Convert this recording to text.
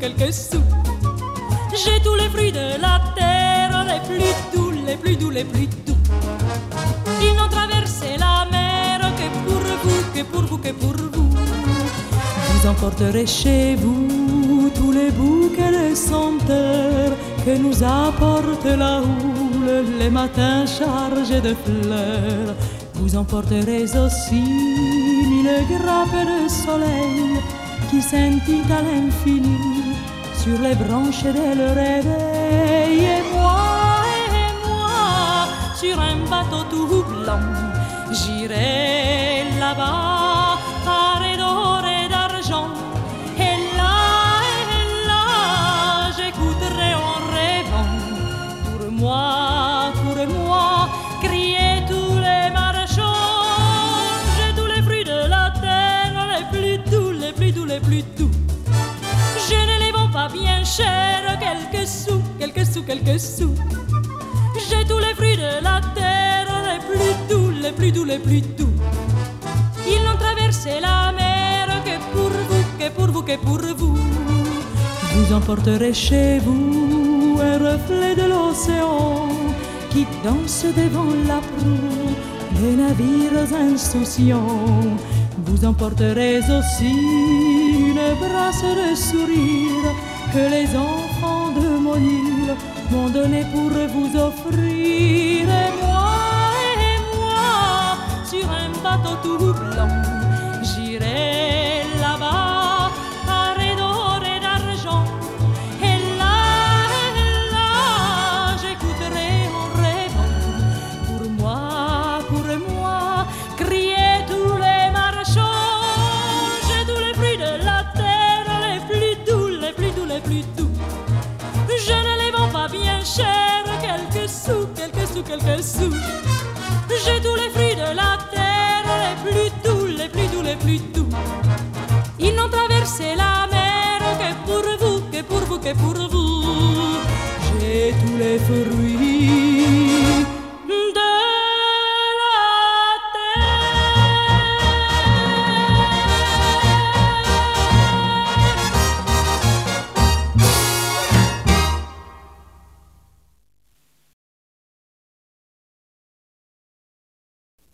quelques sous. J'ai tous les fruits de la terre, les plus doux, les plus doux, les plus doux. Ils n'ont traversé la mer que pour vous, que pour vous, que pour vous. Vous emporterez chez vous tous les bouquets de senteurs que nous apporte la houle les matins chargés de fleurs. Vous emporterez aussi mille grappes de soleil qui scintillent à l'infini sur les branches de leur réveil. Et moi, et moi, sur un bateau tout blanc, j'irai là-bas, paré d'or et d'argent. Et là, et là, j'écouterai en rêvant, pour moi, pour moi, bien cher, quelques sous, quelques sous, quelques sous. J'ai tous les fruits de la terre, les plus doux, les plus doux, les plus doux. Ils n'ont traversé la mer que pour vous, que pour vous, que pour vous. Vous emporterez chez vous un reflet de l'océan qui danse devant la proue des navires insouciants. Vous emporterez aussi brasse de sourire que les enfants de mon île m'ont donné pour vous offrir. Et moi, et moi, sur un bateau tout blanc, plus tout. Je ne les vends pas bien cher, quelques sous, quelques sous, quelques sous. J'ai tous les fruits de la terre, les plus doux, les plus doux, les plus doux. Ils n'ont traversé la mer que pour vous, que pour vous, que pour vous. J'ai tous les fruits.